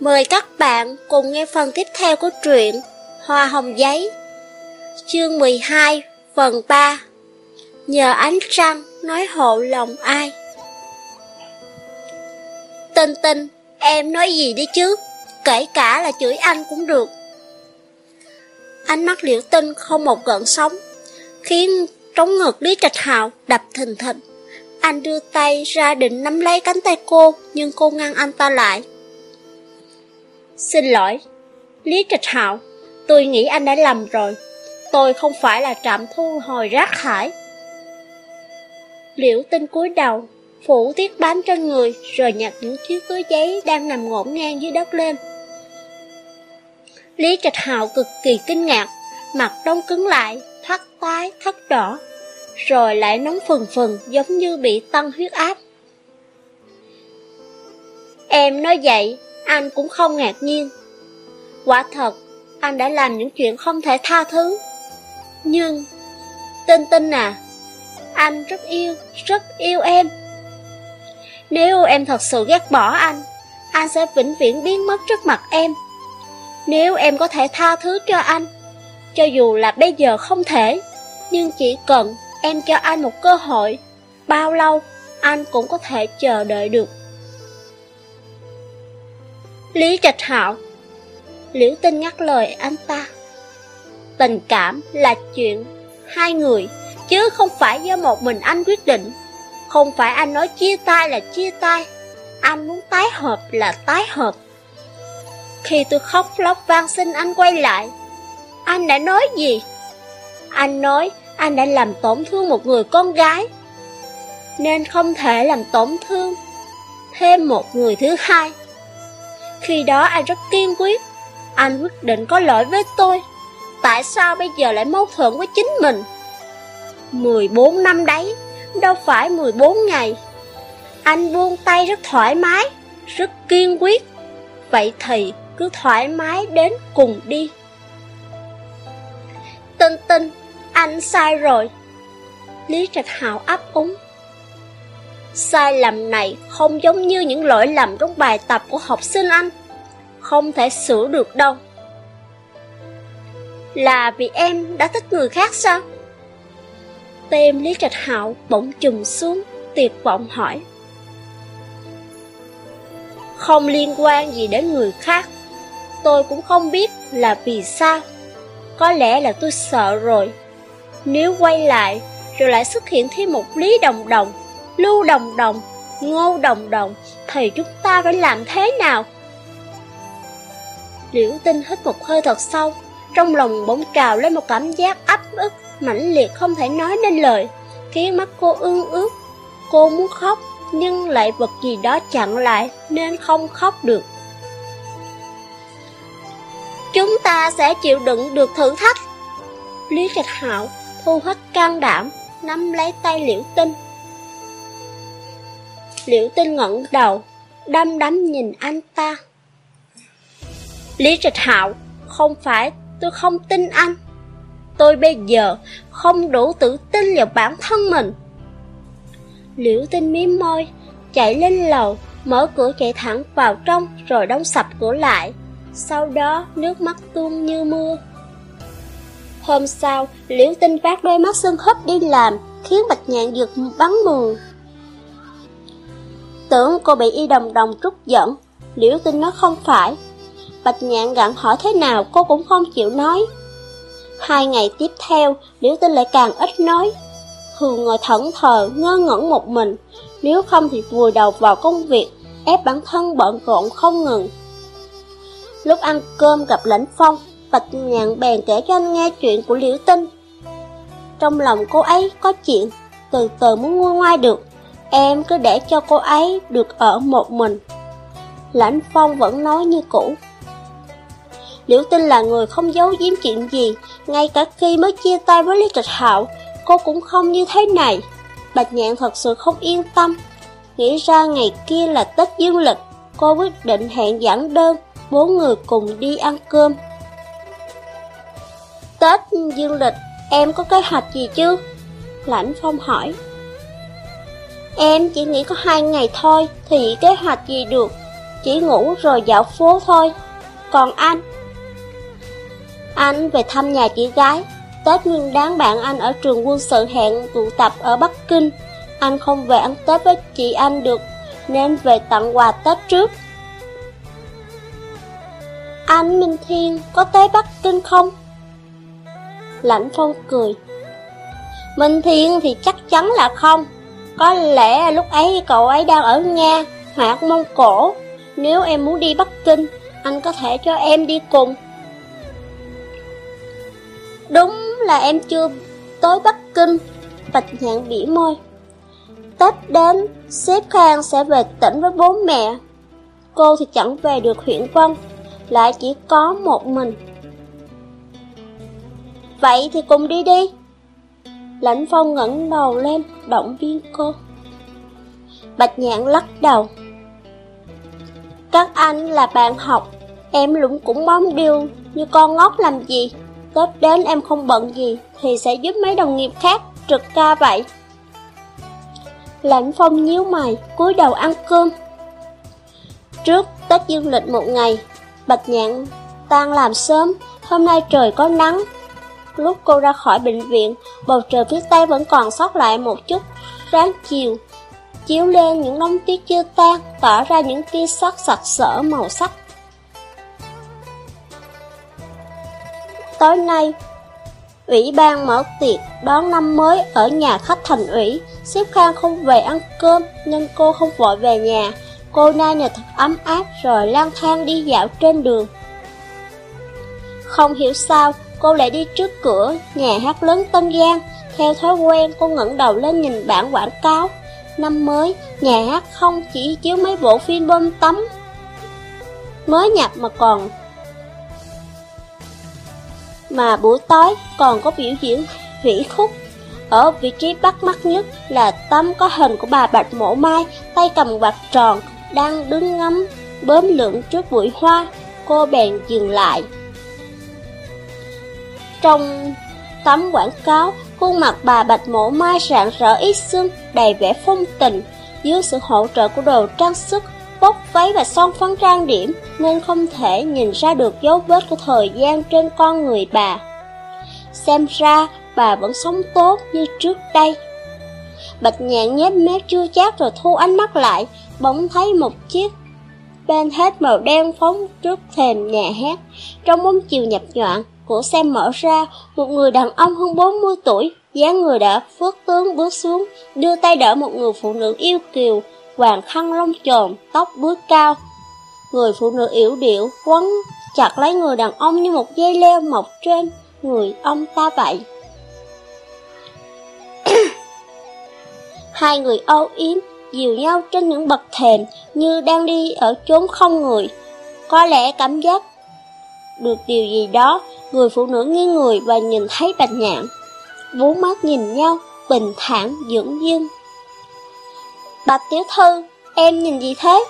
Mời các bạn cùng nghe phần tiếp theo của truyện Hoa Hồng Giấy Chương 12 phần 3 Nhờ ánh trăng nói hộ lòng ai? Tinh tinh, em nói gì đi chứ, kể cả là chửi anh cũng được. Ánh mắt liễu tinh không một gợn sóng Khiến trống ngực Lý Trạch Hạo đập thình thịch. Anh đưa tay ra định nắm lấy cánh tay cô Nhưng cô ngăn anh ta lại. Xin lỗi, Lý Trạch Hạo, tôi nghĩ anh đã lầm rồi. Tôi không phải là trạm thu hồi rác thải. Liễu tinh cúi đầu, phủ tiết bám trên người, rồi nhặt những chiếc túi giấy đang nằm ngổn ngang dưới đất lên. Lý Trạch Hạo cực kỳ kinh ngạc, mặt đông cứng lại, thắt tái, thắt đỏ, rồi lại nóng phừng phừng giống như bị tăng huyết áp. Em nói vậy, anh cũng không ngạc nhiên. Quả thật, anh đã làm những chuyện không thể tha thứ. Nhưng, Tinh Tinh à, anh rất yêu, rất yêu em. Nếu em thật sự ghét bỏ anh, anh sẽ vĩnh viễn biến mất trước mặt em. Nếu em có thể tha thứ cho anh, cho dù là bây giờ không thể, nhưng chỉ cần em cho anh một cơ hội, bao lâu anh cũng có thể chờ đợi được. Lý Trạch Hạo. Liễu Tinh ngắt lời anh ta. Tình cảm là chuyện hai người, Chứ không phải do một mình anh quyết định. Không phải anh nói chia tay là chia tay, Anh muốn tái hợp là tái hợp. Khi tôi khóc lóc van xin anh quay lại, Anh đã nói gì? Anh nói anh đã làm tổn thương một người con gái, Nên không thể làm tổn thương Thêm một người thứ hai khi đó anh rất kiên quyết. Anh quyết định có lỗi với tôi. Tại sao bây giờ lại mâu thuẫn với chính mình? 14 năm đấy, Đâu phải 14 ngày. Anh buông tay rất thoải mái, Rất kiên quyết. Vậy thì cứ thoải mái đến cùng đi. Tinh tinh Anh sai rồi. Lý Trạch Hạo ấp úng. Sai lầm này không giống như những lỗi lầm trong bài tập của học sinh anh. Không thể sửa được đâu. Là vì em đã thích người khác sao? Tem Lý Trạch Hạo bỗng trùm xuống, Tuyệt vọng hỏi. Không liên quan gì đến người khác. Tôi cũng không biết là vì sao. Có lẽ là tôi sợ rồi. Nếu quay lại, Rồi lại xuất hiện thêm một Lý Đồng Đồng. Lưu Đồng Đồng, Ngô Đồng Đồng, thì chúng ta phải làm thế nào? Liễu tinh hít một hơi thật sâu, trong lòng bỗng trào lên một cảm giác áp ức, mãnh liệt không thể nói nên lời, khiến mắt cô ương ướt. Cô muốn khóc, nhưng lại vật gì đó chặn lại nên không khóc được. Chúng ta sẽ chịu đựng được thử thách. Lý Trạch Hạo thu hết can đảm, nắm lấy tay Liễu Tinh, Liễu tinh ngẩng đầu, đăm đắm nhìn anh ta. Lý Trạch Hạo, không phải tôi không tin anh. Tôi bây giờ không đủ tự tin vào bản thân mình. Liễu tinh miếm môi, chạy lên lầu, mở cửa chạy thẳng vào trong rồi đóng sập cửa lại. Sau đó nước mắt tuôn như mưa. Hôm sau, Liễu Tinh vác đôi mắt sưng húp đi làm, khiến Bạch Nhạn giật bắn mường. Tưởng cô bị y đồng đồng trút giận. Liễu tinh nó không phải. Bạch nhạn gặn hỏi thế nào cô cũng không chịu nói. Hai ngày tiếp theo, Liễu tinh lại càng ít nói. Thường ngồi thẫn thờ, ngơ ngẩn một mình. Nếu không thì vùi đầu vào công việc, Ép bản thân bận rộn không ngừng. Lúc ăn cơm gặp lãnh phong, Bạch nhạn bèn kể cho anh nghe chuyện của Liễu tinh. Trong lòng cô ấy có chuyện, Từ từ muốn nguôi ngoai được. Em cứ để cho cô ấy được ở một mình. Lãnh Phong vẫn nói như cũ. Liễu Tinh là người không giấu giếm chuyện gì, Ngay cả khi mới chia tay với Lý Trạch Hạo, Cô cũng không như thế này. Bạch Nhạn thật sự không yên tâm, Nghĩ ra ngày kia là Tết Dương lịch, Cô quyết định hẹn giảng đơn, Bốn người cùng đi ăn cơm. Tết Dương lịch, Em có kế hoạch gì chưa? Lãnh Phong hỏi. Em chỉ nghĩ có hai ngày thôi Thì kế hoạch gì được chỉ ngủ rồi dạo phố thôi. Còn anh? Anh về thăm nhà chị gái. Tết nguyên đáng bạn anh ở trường quân sự hẹn tụ tập ở Bắc Kinh. Anh không về ăn Tết với chị anh được, nên về tặng quà Tết trước. Anh Minh Thiên có tới Bắc Kinh không? Lãnh Phong cười. Minh Thiên thì chắc chắn là không. Có lẽ lúc ấy cậu ấy đang ở Nga hoặc Mông Cổ. Nếu em muốn đi Bắc Kinh, anh có thể cho em đi cùng. Đúng là em chưa tới Bắc Kinh. Bạch nhạn bỉ môi. Tết đến, sếp Khang sẽ về tỉnh với bố mẹ. Cô thì chẳng về được huyện Vân, lại chỉ có một mình. Vậy thì cùng đi đi. Lãnh Phong ngẩng đầu lên, động viên cô. Bạch Nhạn lắc đầu. Các anh là bạn học, em lũng cũng bóng điêu như con ngốc làm gì. Tết đến em không bận gì thì sẽ giúp mấy đồng nghiệp khác trực ca vậy. Lãnh Phong nhíu mày, cúi đầu ăn cơm. Trước Tết dương lịch một ngày, Bạch Nhạn tan làm sớm, hôm nay trời có nắng. Lúc cô ra khỏi bệnh viện, bầu trời phía tây vẫn còn sót lại một chút ráng chiều, chiếu lên những đống tuyết chưa tan, tỏ ra những tia sắc sặc sỡ màu sắc. Tối nay, Ủy ban mở tiệc đón năm mới ở nhà khách thành ủy. Xếp Khang không về ăn cơm nên cô không vội về nhà. Cô nay nhà thật ấm áp rồi lang thang đi dạo trên đường. Không hiểu sao, cô lại đi trước cửa nhà hát lớn Tân Giang. Theo thói quen, cô ngẩng đầu lên nhìn bảng quảng cáo. Năm mới, nhà hát không chỉ chiếu mấy bộ phim bơm tắm mới nhập mà còn mà buổi tối còn có biểu diễn hủy khúc. Ở vị trí bắt mắt nhất là tấm có hình của bà Bạch Mổ Mai, tay cầm quạt tròn, đang đứng ngắm bướm lượn trước bụi hoa, cô bèn dừng lại. Trong tấm quảng cáo, khuôn mặt bà Bạch Mổ Mai rạng rỡ ít xương, đầy vẻ phong tình, dưới sự hỗ trợ của đồ trang sức, bốc váy và son phấn trang điểm nên không thể nhìn ra được dấu vết của thời gian trên con người bà. Xem ra bà vẫn sống tốt như trước đây. Bạch nhạn nhếch mép chưa chát rồi thu ánh mắt lại, bỗng thấy một chiếc bên hết màu đen phóng trước thềm nhà hát. Trong bóng chiều nhập nhọn, cửa xe mở ra, một người đàn ông hơn 40 tuổi, dáng người đã phước tướng bước xuống, đưa tay đỡ một người phụ nữ yêu kiều, hoàng khăn lông trồn, tóc bướt cao. Người phụ nữ yếu điệu quấn chặt lấy người đàn ông như một dây leo mọc trên người ông ta vậy. Hai người âu yếm, dìu nhau trên những bậc thềm như đang đi ở chốn không người. Có lẽ cảm giác được điều gì đó, người phụ nữ nghiêng người và nhìn thấy bạch nhạn. Bốn mắt nhìn nhau, bình thản, dưỡng dưng. Bạch tiểu thư, em nhìn gì thế?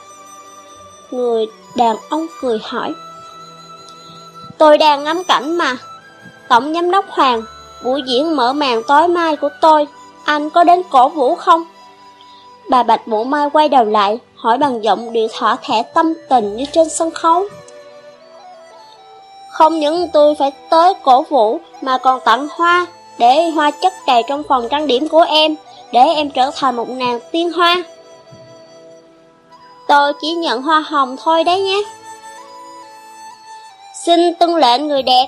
Người đàn ông cười hỏi. Tôi đang ngắm cảnh mà. Tổng giám đốc Hoàng, buổi diễn mở màn tối mai của tôi, anh có đến cổ vũ không? Bà Bạch Bộ Mai quay đầu lại, hỏi bằng giọng điệu thỏa thẻ tâm tình như trên sân khấu. Không những tôi phải tới cổ vũ mà còn tặng hoa, để hoa chất đầy trong phòng trang điểm của em, để em trở thành một nàng tiên hoa. Tôi chỉ nhận hoa hồng thôi đấy nhé. Xin tuân lệnh người đẹp.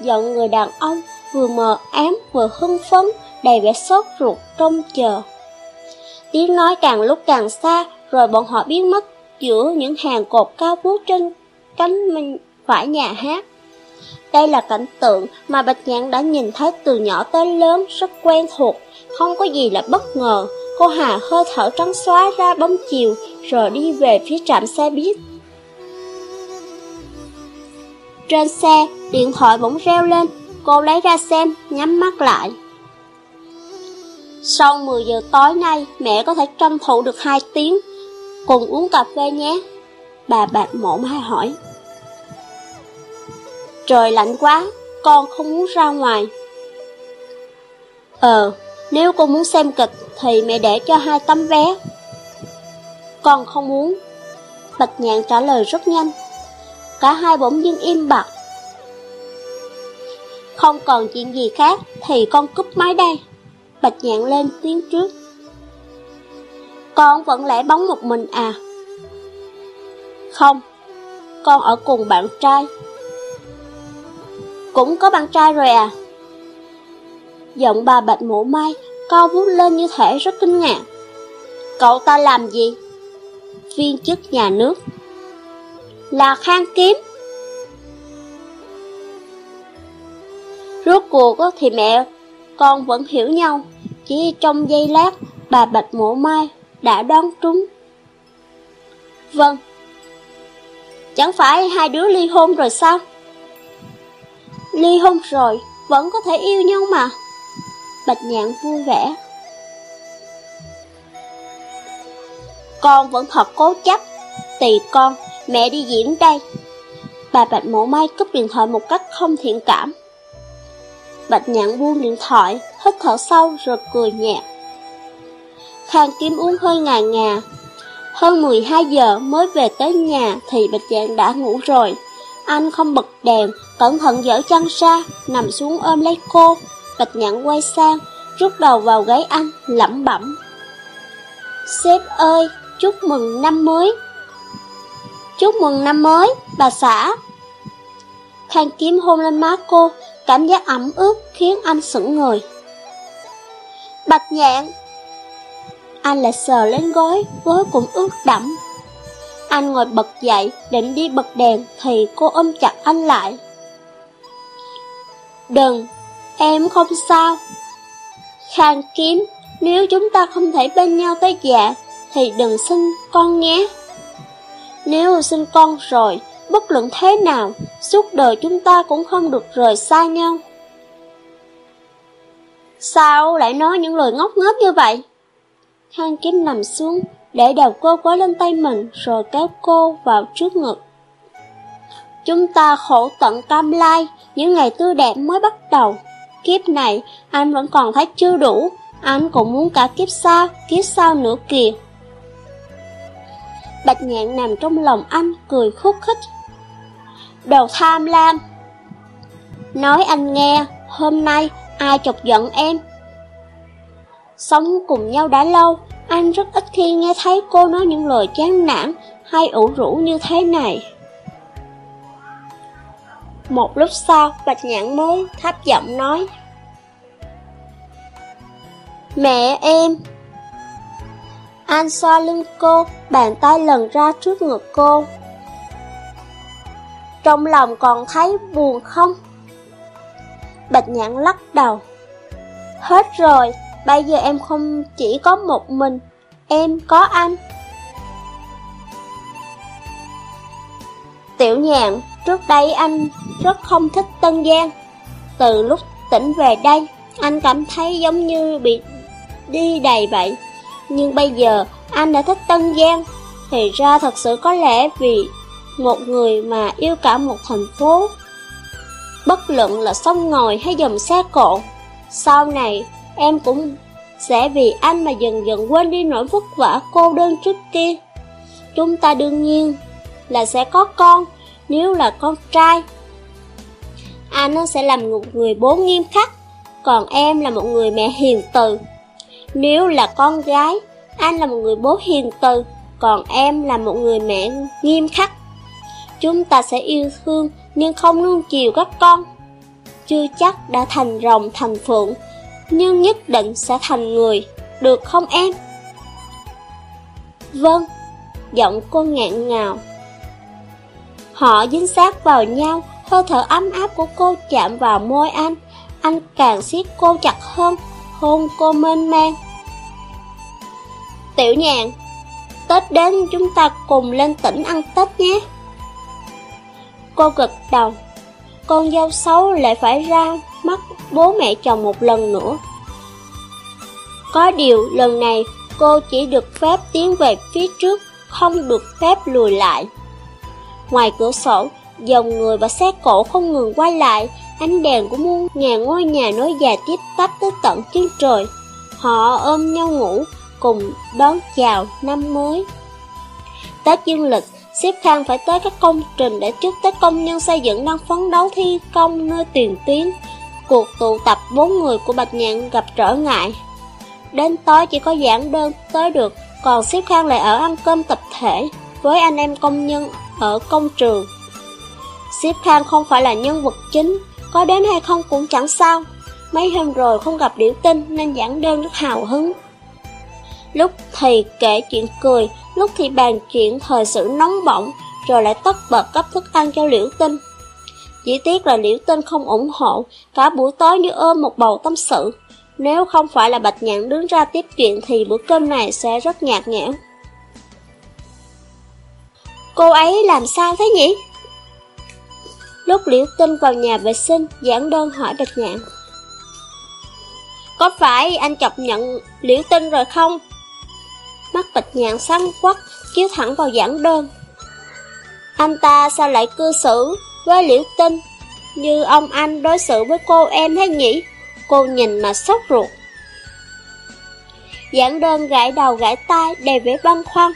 Giọng người đàn ông vừa mờ ám vừa hưng phấn, đầy vẻ sốt ruột trông chờ. Tiếng nói càng lúc càng xa, rồi bọn họ biến mất giữa những hàng cột cao vút trên cánh mình phải nhà hát. Đây là cảnh tượng mà Bạch nhãn đã nhìn thấy từ nhỏ tới lớn rất quen thuộc, không có gì là bất ngờ. Cô Hà hơi thở trắng xóa ra bóng chiều rồi đi về phía trạm xe buýt. Trên xe, điện thoại bỗng reo lên, cô lấy ra xem, nhắm mắt lại. Sau 10 giờ tối nay, mẹ có thể tranh thủ được 2 tiếng, cùng uống cà phê nhé. Bà bạc mổ mai hỏi. Trời lạnh quá, con không muốn ra ngoài. Ờ, nếu con muốn xem kịch thì mẹ để cho hai tấm vé. Con không muốn. Bạch Nhạn trả lời rất nhanh. Cả hai bỗng dưng im bặt. Không còn chuyện gì khác thì con cúp máy đây. Bạch Nhạn lên tiếng trước. Con vẫn lẽ bóng một mình à? Không, con ở cùng bạn trai. Cũng có bạn trai rồi à? Giọng bà Bạch mũ Mai co vút lên như thể rất kinh ngạc. Cậu ta làm gì? Viên chức nhà nước. Là khang kiếm. Rốt cuộc thì mẹ con vẫn hiểu nhau, chỉ trong giây lát bà Bạch mũ Mai đã đoán trúng. Vâng. Chẳng phải hai đứa ly hôn rồi sao? Ly hôn rồi, vẫn có thể yêu nhau mà. Bạch nhạn vui vẻ. Con vẫn thật cố chấp. Tùy con, mẹ đi diễn đây. Bà Bạch Mộ Mai cúp điện thoại một cách không thiện cảm. Bạch nhạn buông điện thoại, hít thở sâu rồi cười nhẹ. Khang kiếm uống hơi ngà ngà. Hơn 12 giờ mới về tới nhà thì Bạch nhạn đã ngủ rồi. Anh không bật đèn, cẩn thận dở chân ra, nằm xuống ôm lấy cô. Bạch nhãn quay sang, rút đầu vào gáy anh, lẩm bẩm. Sếp ơi, chúc mừng năm mới. Chúc mừng năm mới, bà xã. Khang kiếm hôn lên má cô, cảm giác ẩm ướt khiến anh sững người. Bạch nhạn, anh lại sờ lên gối, gối cũng ướt đẫm. Anh ngồi bật dậy, định đi bật đèn thì cô ôm chặt anh lại. Đừng, em không sao. Khang kiếm, nếu chúng ta không thể bên nhau tới già, thì đừng sinh con nhé. Nếu sinh con rồi, bất luận thế nào, suốt đời chúng ta cũng không được rời xa nhau. Sao lại nói những lời ngốc nghếch như vậy? Khang kiếm nằm xuống, để đầu cô quá lên tay mình rồi kéo cô vào trước ngực. Chúng ta khổ tận cam lai, những ngày tươi đẹp mới bắt đầu. Kiếp này, anh vẫn còn thấy chưa đủ, anh cũng muốn cả kiếp sau, kiếp sau nữa kìa. Bạch nhạn nằm trong lòng anh, cười khúc khích. Đồ tham lam! Nói anh nghe, hôm nay ai chọc giận em? Sống cùng nhau đã lâu, anh rất ít khi nghe thấy cô nói những lời chán nản hay ủ rũ như thế này. Một lúc sau, Bạch Nhãn mới thấp giọng nói. Mẹ em! Anh xoa lưng cô, bàn tay lần ra trước ngực cô. Trong lòng còn thấy buồn không? Bạch Nhãn lắc đầu. Hết rồi, Bây giờ em không chỉ có một mình, em có anh. Tiểu nhạn, trước đây anh rất không thích Tân Giang. Từ lúc tỉnh về đây, anh cảm thấy giống như bị đi đầy vậy. Nhưng bây giờ anh đã thích Tân Giang, thì ra thật sự có lẽ vì một người mà yêu cả một thành phố. Bất luận là sông ngòi hay dòng xe cộ, sau này Em cũng sẽ vì anh mà dần dần quên đi nỗi vất vả cô đơn trước kia. Chúng ta đương nhiên là sẽ có con, nếu là con trai. Anh sẽ làm một người bố nghiêm khắc, còn em là một người mẹ hiền từ. Nếu là con gái, anh là một người bố hiền từ, còn em là một người mẹ nghiêm khắc. Chúng ta sẽ yêu thương nhưng không nuông chiều các con. Chưa chắc đã thành rồng thành phượng, nhưng nhất định sẽ thành người, được không em? Vâng, giọng cô ngạn ngào. Họ dính sát vào nhau, hơi thở ấm áp của cô chạm vào môi anh, anh càng siết cô chặt hơn, hôn cô mênh mang. Tiểu nhàn, Tết đến chúng ta cùng lên tỉnh ăn Tết nhé. Cô gật đầu, con dâu xấu lại phải ra mắt bố mẹ chồng một lần nữa. Có điều lần này cô chỉ được phép tiến về phía trước, không được phép lùi lại. Ngoài cửa sổ, dòng người và xe cổ không ngừng quay lại, ánh đèn của muôn ngàn ngôi nhà nối dài tiếp tắp tới tận chân trời. Họ ôm nhau ngủ, cùng đón chào năm mới. Tết dương lịch Xếp Khang phải tới các công trình để chúc Tết công nhân xây dựng đang phấn đấu thi công nơi tiền tuyến. Cuộc tụ tập bốn người của Bạch Nhạn gặp trở ngại. Đến tối chỉ có giảng đơn tới được, còn Xếp Khang lại ở ăn cơm tập thể với anh em công nhân ở công trường. Xếp Khang không phải là nhân vật chính, có đến hay không cũng chẳng sao. Mấy hôm rồi không gặp điểu tinh nên giảng đơn rất hào hứng. Lúc thì kể chuyện cười, lúc thì bàn chuyện thời sự nóng bỏng, rồi lại tất bật cấp thức ăn cho liễu tinh. Chỉ tiếc là liễu tinh không ủng hộ, cả buổi tối như ôm một bầu tâm sự. Nếu không phải là Bạch Nhạn đứng ra tiếp chuyện thì bữa cơm này sẽ rất nhạt nhẽo. Cô ấy làm sao thế nhỉ? Lúc liễu tinh vào nhà vệ sinh, giảng đơn hỏi Bạch Nhạn. Có phải anh chọc nhận liễu tinh rồi không? Mắt bạch nhạn sáng quắc, chiếu thẳng vào giảng đơn. Anh ta sao lại cư xử với liễu tinh, như ông anh đối xử với cô em thế nhỉ? Cô nhìn mà sốc ruột. Giảng đơn gãi đầu gãi tai đầy vẻ băn khoăn.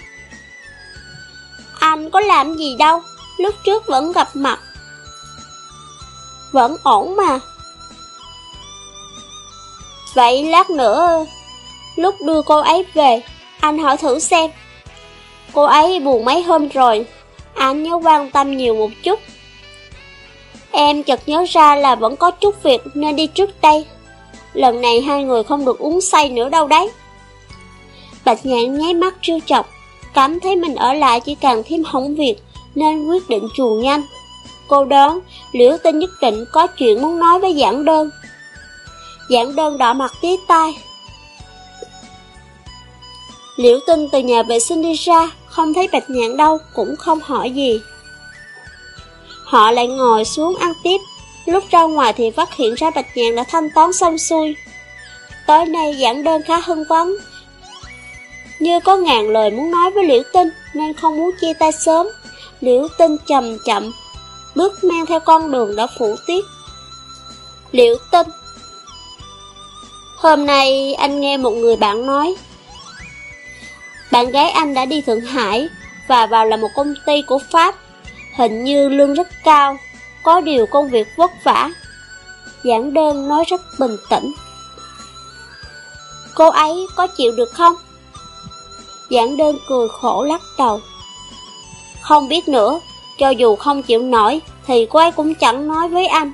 Anh có làm gì đâu, lúc trước vẫn gặp mặt. Vẫn ổn mà. Vậy lát nữa, lúc đưa cô ấy về, anh hỏi thử xem. Cô ấy buồn mấy hôm rồi, anh nhớ quan tâm nhiều một chút. Em chợt nhớ ra là vẫn có chút việc nên đi trước đây. Lần này hai người không được uống say nữa đâu đấy. Bạch nhạn nháy mắt trêu chọc, cảm thấy mình ở lại chỉ càng thêm hỏng việc nên quyết định chuồn nhanh. Cô đoán liễu tinh nhất định có chuyện muốn nói với giảng đơn. Giảng đơn đỏ mặt tí tai, Liễu tinh từ nhà vệ sinh đi ra, không thấy bạch nhạn đâu, cũng không hỏi gì. Họ lại ngồi xuống ăn tiếp, lúc ra ngoài thì phát hiện ra bạch nhạn đã thanh toán xong xuôi. Tối nay giảng đơn khá hưng phấn, như có ngàn lời muốn nói với Liễu Tinh nên không muốn chia tay sớm. Liễu Tinh chậm chậm, bước mang theo con đường đã phủ tiết. Liễu Tinh Hôm nay anh nghe một người bạn nói bạn gái anh đã đi Thượng Hải và vào là một công ty của Pháp. Hình như lương rất cao, có điều công việc vất vả. Giảng đơn nói rất bình tĩnh. Cô ấy có chịu được không? Giảng đơn cười khổ lắc đầu. Không biết nữa, cho dù không chịu nổi thì cô ấy cũng chẳng nói với anh.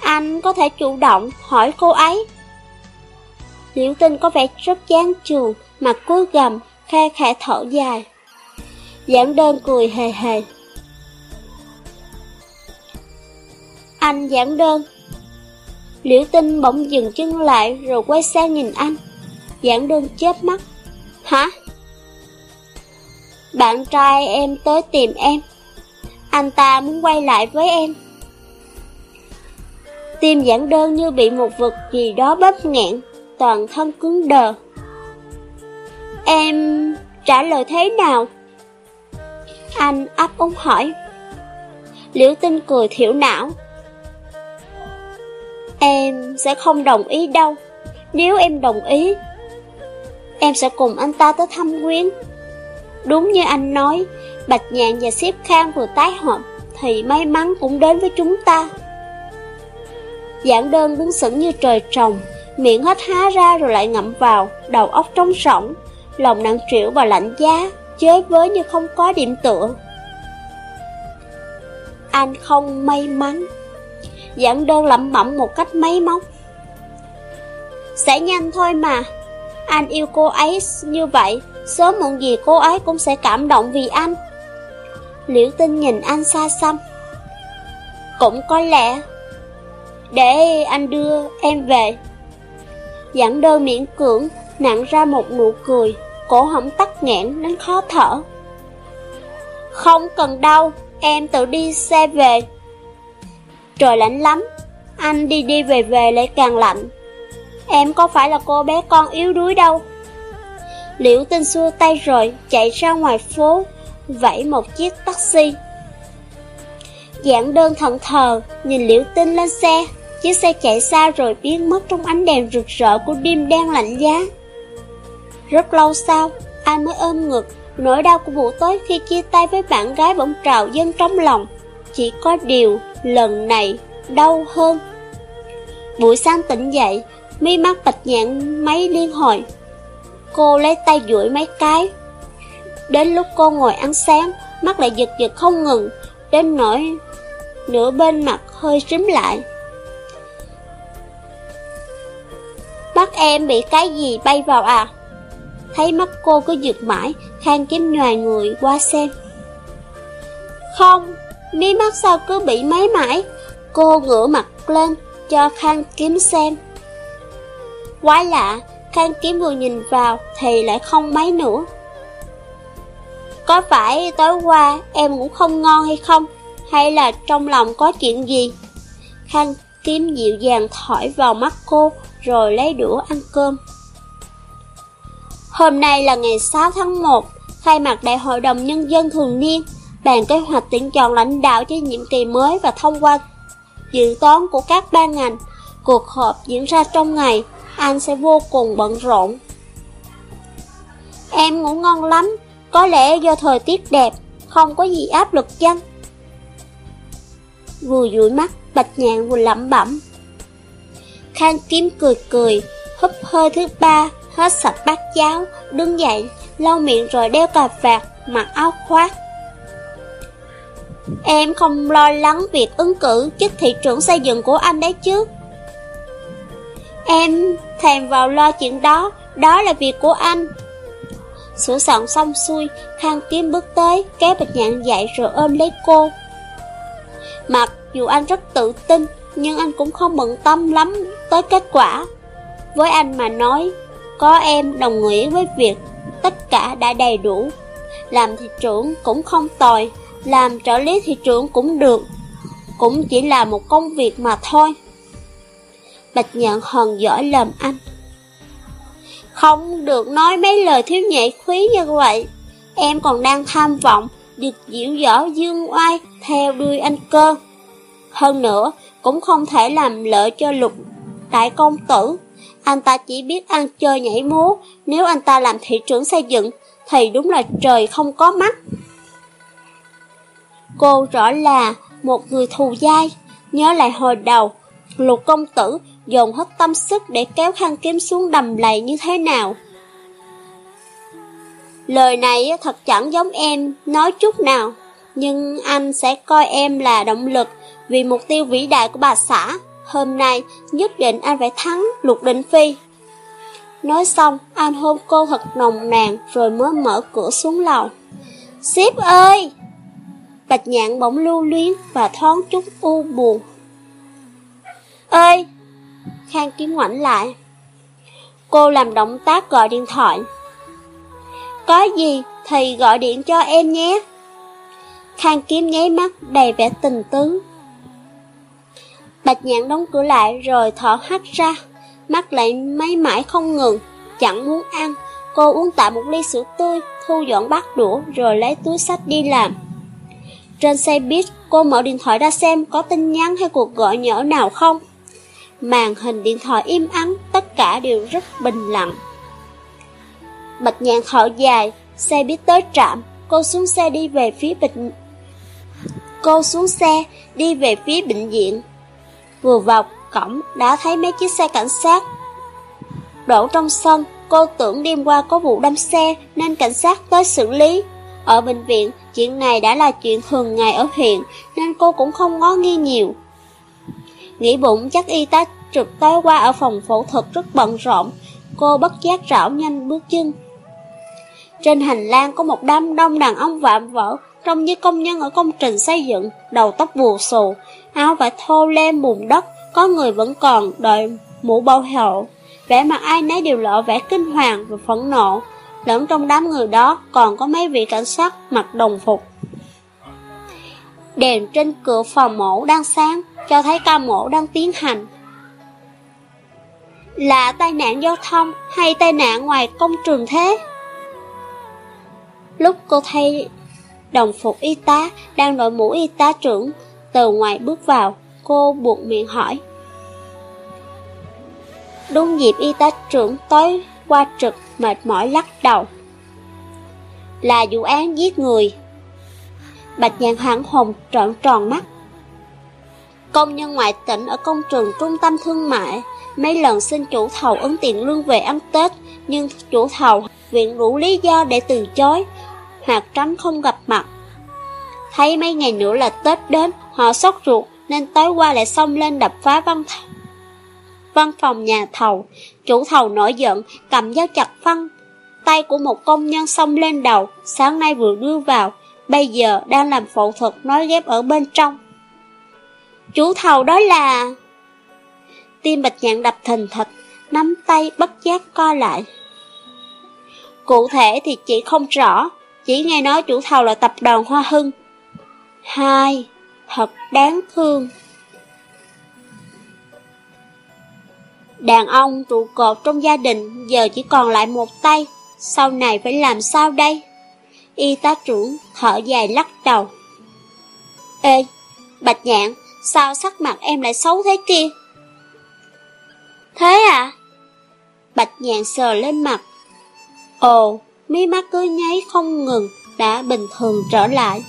Anh có thể chủ động hỏi cô ấy Liễu tinh có vẻ rất chán trường, mặt cúi gầm, khe khẽ thở dài. Giảng đơn cười hề hề. Anh giảng đơn. Liễu tinh bỗng dừng chân lại rồi quay sang nhìn anh. Giảng đơn chớp mắt. Hả? Bạn trai em tới tìm em. Anh ta muốn quay lại với em. Tim giảng đơn như bị một vật gì đó bóp nghẹn toàn thân cứng đờ. Em trả lời thế nào? Anh ấp úng hỏi. Liễu tinh cười thiểu não. Em sẽ không đồng ý đâu. Nếu em đồng ý, em sẽ cùng anh ta tới thăm Quyến. Đúng như anh nói, Bạch Nhạn và Xếp Khang vừa tái hợp, thì may mắn cũng đến với chúng ta. Giảng đơn đứng sững như trời trồng, miệng hết há ra rồi lại ngậm vào, đầu óc trống rỗng, lòng nặng trĩu và lạnh giá, chới với như không có điểm tựa. Anh không may mắn. Giảng đơn lẩm bẩm một cách máy móc. Sẽ nhanh thôi mà. Anh yêu cô ấy như vậy, sớm muộn gì cô ấy cũng sẽ cảm động vì anh. Liễu tinh nhìn anh xa xăm. Cũng có lẽ, để anh đưa em về Giảng đơn miễn cưỡng, nặng ra một nụ cười, cổ họng tắc nghẽn đến khó thở. Không cần đâu, em tự đi xe về. Trời lạnh lắm, anh đi đi về về lại càng lạnh. Em có phải là cô bé con yếu đuối đâu. Liễu tinh xua tay rồi, chạy ra ngoài phố, vẫy một chiếc taxi. Giảng đơn thận thờ, nhìn liễu tinh lên xe, Chiếc xe chạy xa rồi biến mất trong ánh đèn rực rỡ của đêm đen lạnh giá. Rất lâu sau, ai mới ôm ngực, Nỗi đau của buổi tối khi chia tay với bạn gái bỗng trào dâng trong lòng. Chỉ có điều, lần này, đau hơn. Buổi sáng tỉnh dậy, mi mắt bạch nhạn mấy liên hồi. Cô lấy tay duỗi mấy cái. Đến lúc cô ngồi ăn sáng, mắt lại giật giật không ngừng, đến nỗi nửa bên mặt hơi rím lại. Mắt em bị cái gì bay vào à? Thấy mắt cô cứ giật mãi, Khang kiếm nhòi người qua xem. Không, mí mắt sao cứ bị máy mãi? Cô ngửa mặt lên, cho Khang kiếm xem. Quái lạ, Khang kiếm vừa nhìn vào thì lại không mấy nữa. Có phải tối qua em ngủ không ngon hay không? Hay là trong lòng có chuyện gì? Khang kiếm dịu dàng thổi vào mắt cô rồi lấy đũa ăn cơm. Hôm nay là ngày 6 tháng 1, khai mạc Đại hội đồng Nhân dân thường niên, bàn kế hoạch tuyển chọn lãnh đạo cho nhiệm kỳ mới và thông qua dự toán của các ban ngành. Cuộc họp diễn ra trong ngày, anh sẽ vô cùng bận rộn. Em ngủ ngon lắm, có lẽ do thời tiết đẹp, không có gì áp lực chăng? Vừa dụi mắt, Bạch Nhạn vừa lẩm bẩm. Khang Kiếm cười cười, húp hơi thứ ba, hết sạch bát cháo, đứng dậy, lau miệng rồi đeo cà vạt, mặc áo khoác. Em không lo lắng việc ứng cử chức thị trưởng xây dựng của anh đấy chứ. Em thèm vào lo chuyện đó, đó là việc của anh. Sửa soạn xong xuôi, Khang Kiếm bước tới, kéo Bạch Nhạn dậy rồi ôm lấy cô. Mặc dù anh rất tự tin, nhưng anh cũng không bận tâm lắm tới kết quả. Với anh mà nói, có em đồng nghĩa với việc tất cả đã đầy đủ. Làm thị trưởng cũng không tồi, làm trợ lý thị trưởng cũng được. Cũng chỉ là một công việc mà thôi. Bạch nhận hờn giỏi lầm anh. Không được nói mấy lời thiếu nhạy khí như vậy. Em còn đang tham vọng được diễu võ dương oai theo đuôi anh cơ. Hơn nữa, cũng không thể làm lợi cho lục đại công tử. Anh ta chỉ biết ăn chơi nhảy múa, nếu anh ta làm thị trưởng xây dựng, thì đúng là trời không có mắt. Cô rõ là một người thù dai, nhớ lại hồi đầu, lục công tử dồn hết tâm sức để kéo khăn kiếm xuống đầm lầy như thế nào. Lời này thật chẳng giống em nói chút nào, nhưng anh sẽ coi em là động lực vì mục tiêu vĩ đại của bà xã. Hôm nay nhất định anh phải thắng Lục Định Phi. Nói xong, anh hôn cô thật nồng nàn rồi mới mở cửa xuống lầu. Sếp ơi! Bạch nhạn bỗng lưu luyến và thoáng chút u buồn. Ơi! Khang kiếm ngoảnh lại. Cô làm động tác gọi điện thoại. Có gì thì gọi điện cho em nhé. Khang kiếm nháy mắt đầy vẻ tình tứ. Bạch nhạn đóng cửa lại rồi thở hắt ra, mắt lại máy mãi không ngừng, chẳng muốn ăn. Cô uống tạm một ly sữa tươi, thu dọn bát đũa rồi lấy túi sách đi làm. Trên xe buýt, cô mở điện thoại ra xem có tin nhắn hay cuộc gọi nhỡ nào không. Màn hình điện thoại im ắng, tất cả đều rất bình lặng. Bạch nhạn thở dài, xe buýt tới trạm, cô xuống xe đi về phía bệnh... Cô xuống xe, đi về phía bệnh viện. Vừa vào cổng đã thấy mấy chiếc xe cảnh sát. Đổ trong sân, Cô tưởng đêm qua có vụ đâm xe Nên cảnh sát tới xử lý. Ở bệnh viện, Chuyện này đã là chuyện thường ngày ở huyện Nên cô cũng không ngó nghi nhiều. Nghĩ bụng, chắc y tá trực tối qua ở phòng phẫu thuật rất bận rộn. Cô bất giác rảo nhanh bước chân. Trên hành lang có một đám đông đàn ông vạm vỡ Trông như công nhân ở công trình xây dựng Đầu tóc bù xù áo vải thô lem bùn đất, có người vẫn còn đợi mũ bao hậu. Vẻ mặt ai nấy đều lộ vẻ kinh hoàng và phẫn nộ, lẫn trong đám người đó còn có mấy vị cảnh sát mặc đồng phục. Đèn trên cửa phòng mổ đang sáng, cho thấy ca mổ đang tiến hành. Là tai nạn giao thông hay tai nạn ngoài công trường thế? Lúc cô thấy đồng phục y tá đang đội mũ y tá trưởng từ ngoài bước vào, cô buộc miệng hỏi. Đúng dịp y tá trưởng tối qua trực mệt mỏi lắc đầu. Là vụ án giết người. Bạch nhàn hoảng hồn trợn tròn mắt. Công nhân ngoại tỉnh ở công trường trung tâm thương mại mấy lần xin chủ thầu ứng tiền lương về ăn Tết, nhưng chủ thầu viện đủ lý do để từ chối, hoặc tránh không gặp mặt. Thấy mấy ngày nữa là Tết đến, họ sốt ruột nên tối qua lại xông lên đập phá văn văn phòng nhà thầu. Chủ thầu nổi giận, cầm dao chặt phân. Tay của một công nhân xông lên đầu, sáng nay vừa đưa vào, bây giờ đang làm phẫu thuật nói ghép ở bên trong. Chủ thầu đó là... Tim bạch nhạn đập thình thịch, nắm tay bất giác co lại. Cụ thể thì chị không rõ, chỉ nghe nói chủ thầu là tập đoàn Hoa Hưng. Hai, thật đáng thương. Đàn ông trụ cột trong gia đình giờ chỉ còn lại một tay, sau này phải làm sao đây? Y tá trưởng thở dài lắc đầu. Ê, Bạch Nhạn, sao sắc mặt em lại xấu thế kia? Thế à? Bạch Nhạn sờ lên mặt. Ồ, mí mắt cứ nháy không ngừng, đã bình thường trở lại.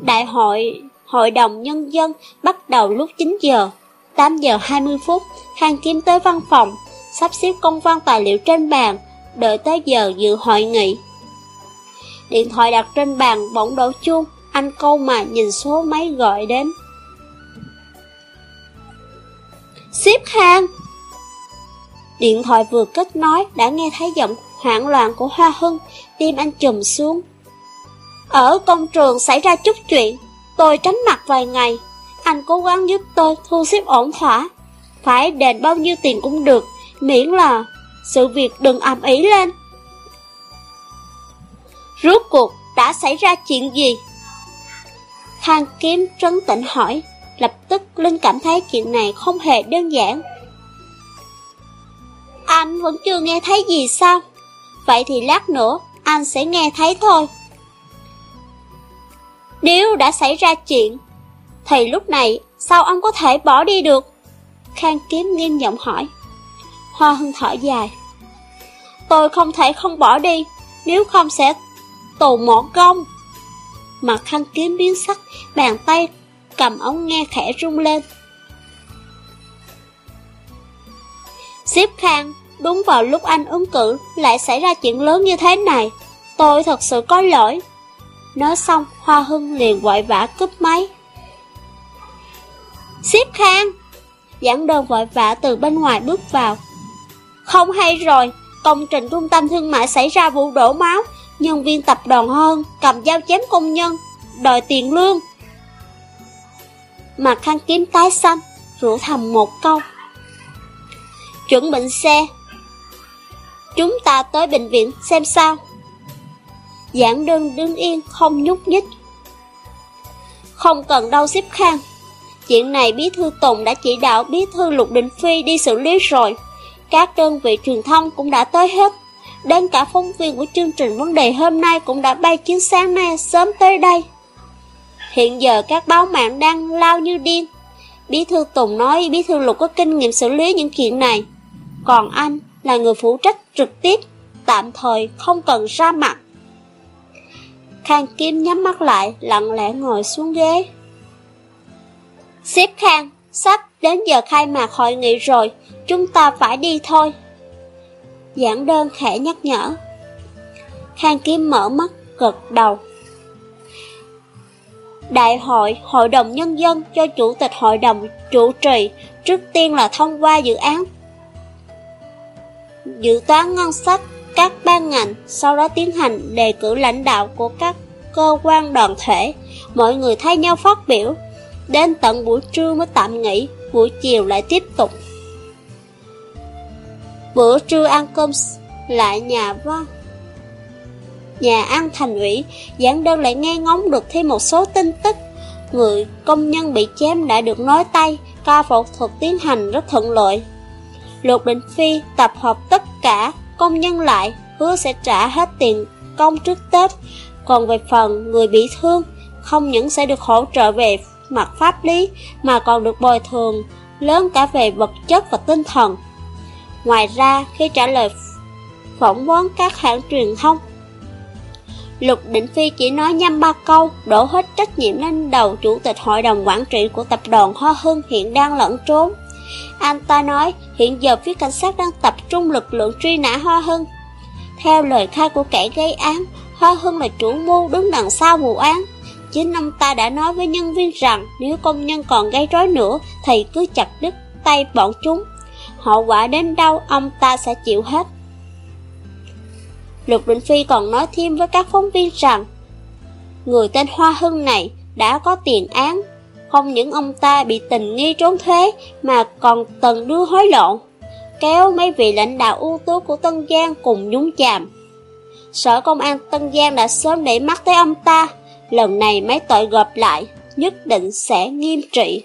Đại hội Hội đồng Nhân dân bắt đầu lúc 9 giờ. 8 giờ 20 phút, Khang Kim tới văn phòng, sắp xếp công văn tài liệu trên bàn, đợi tới giờ dự hội nghị. Điện thoại đặt trên bàn bỗng đổ chuông, anh câu mà nhìn số máy gọi đến. Xếp Khang! Điện thoại vừa kết nối đã nghe thấy giọng hoảng loạn của Hoa Hưng, tim anh trùm xuống. Ở công trường xảy ra chút chuyện, tôi tránh mặt vài ngày, anh cố gắng giúp tôi thu xếp ổn thỏa. Phải đền bao nhiêu tiền cũng được, miễn là sự việc đừng ầm ĩ lên. Rốt cuộc đã xảy ra chuyện gì? Thang kiếm trấn tĩnh hỏi, lập tức Linh cảm thấy chuyện này không hề đơn giản. Anh vẫn chưa nghe thấy gì sao? Vậy thì lát nữa anh sẽ nghe thấy thôi. Nếu đã xảy ra chuyện, thì lúc này sao ông có thể bỏ đi được? Khang Kiếm nghiêm giọng hỏi. Hoa Hưng thở dài. Tôi không thể không bỏ đi, nếu không sẽ tù mỏ công. Mặt Khang Kiếm biến sắc, bàn tay cầm ống nghe khẽ rung lên. Xếp Khang, đúng vào lúc anh ứng cử lại xảy ra chuyện lớn như thế này. Tôi thật sự có lỗi. Nói xong, Hoa Hưng liền vội vã cúp máy. Xếp Khang! Giảng đơn vội vã từ bên ngoài bước vào. Không hay rồi, công trình trung tâm thương mại xảy ra vụ đổ máu, nhân viên tập đoàn hơn cầm dao chém công nhân, đòi tiền lương. Mặt khăn kiếm tái xanh, rủ thầm một câu. Chuẩn bị xe. Chúng ta tới bệnh viện xem sao. Giảng đơn đứng yên không nhúc nhích. Không cần đâu xếp khang, Chuyện này Bí Thư Tùng đã chỉ đạo Bí Thư Lục Đình Phi đi xử lý rồi. Các đơn vị truyền thông cũng đã tới hết. Đến cả phóng viên của chương trình vấn đề hôm nay cũng đã bay chuyến sáng nay sớm tới đây. Hiện giờ các báo mạng đang lao như điên. Bí Thư Tùng nói Bí Thư Lục có kinh nghiệm xử lý những chuyện này. Còn anh là người phụ trách trực tiếp, tạm thời không cần ra mặt. Khang Kim nhắm mắt lại, lặng lẽ ngồi xuống ghế. Xếp Khang, sắp đến giờ khai mạc hội nghị rồi, chúng ta phải đi thôi. Giảng đơn khẽ nhắc nhở. Khang Kim mở mắt, gật đầu. Đại hội, Hội đồng Nhân dân cho Chủ tịch Hội đồng chủ trì, trước tiên là thông qua dự án dự toán ngân sách các ban ngành, sau đó tiến hành đề cử lãnh đạo của các cơ quan đoàn thể, mọi người thay nhau phát biểu, Đến tận buổi trưa mới tạm nghỉ, buổi chiều lại tiếp tục. Bữa trưa ăn cơm lại nhà văn. Nhà ăn thành ủy, giảng đơn lại nghe ngóng được thêm một số tin tức. Người công nhân bị chém đã được nói tay, ca phẫu thuật tiến hành rất thuận lợi. Lục Định Phi tập hợp tất cả công nhân lại, hứa sẽ trả hết tiền công trước Tết. Còn về phần người bị thương, không những sẽ được hỗ trợ về mặt pháp lý mà còn được bồi thường lớn cả về vật chất và tinh thần. Ngoài ra, khi trả lời phỏng vấn các hãng truyền thông, Lục Định Phi chỉ nói nhăm ba câu, đổ hết trách nhiệm lên đầu chủ tịch hội đồng quản trị của tập đoàn Hoa Hưng hiện đang lẫn trốn. Anh ta nói hiện giờ phía cảnh sát đang tập trung lực lượng truy nã Hoa Hưng. Theo lời khai của kẻ gây án, Hoa Hưng là chủ mưu đứng đằng sau vụ án. Chính ông ta đã nói với nhân viên rằng nếu công nhân còn gây rối nữa thì cứ chặt đứt tay bọn chúng. Hậu quả đến đâu ông ta sẽ chịu hết. Lục Định Phi còn nói thêm với các phóng viên rằng Người tên Hoa Hưng này đã có tiền án không những ông ta bị tình nghi trốn thuế Mà còn từng đưa hối lộ, Kéo mấy vị lãnh đạo ưu tú của Tân Giang cùng nhúng chàm. Sở công an Tân Giang đã sớm để mắt tới ông ta, Lần này mấy tội gộp lại, Nhất định sẽ nghiêm trị.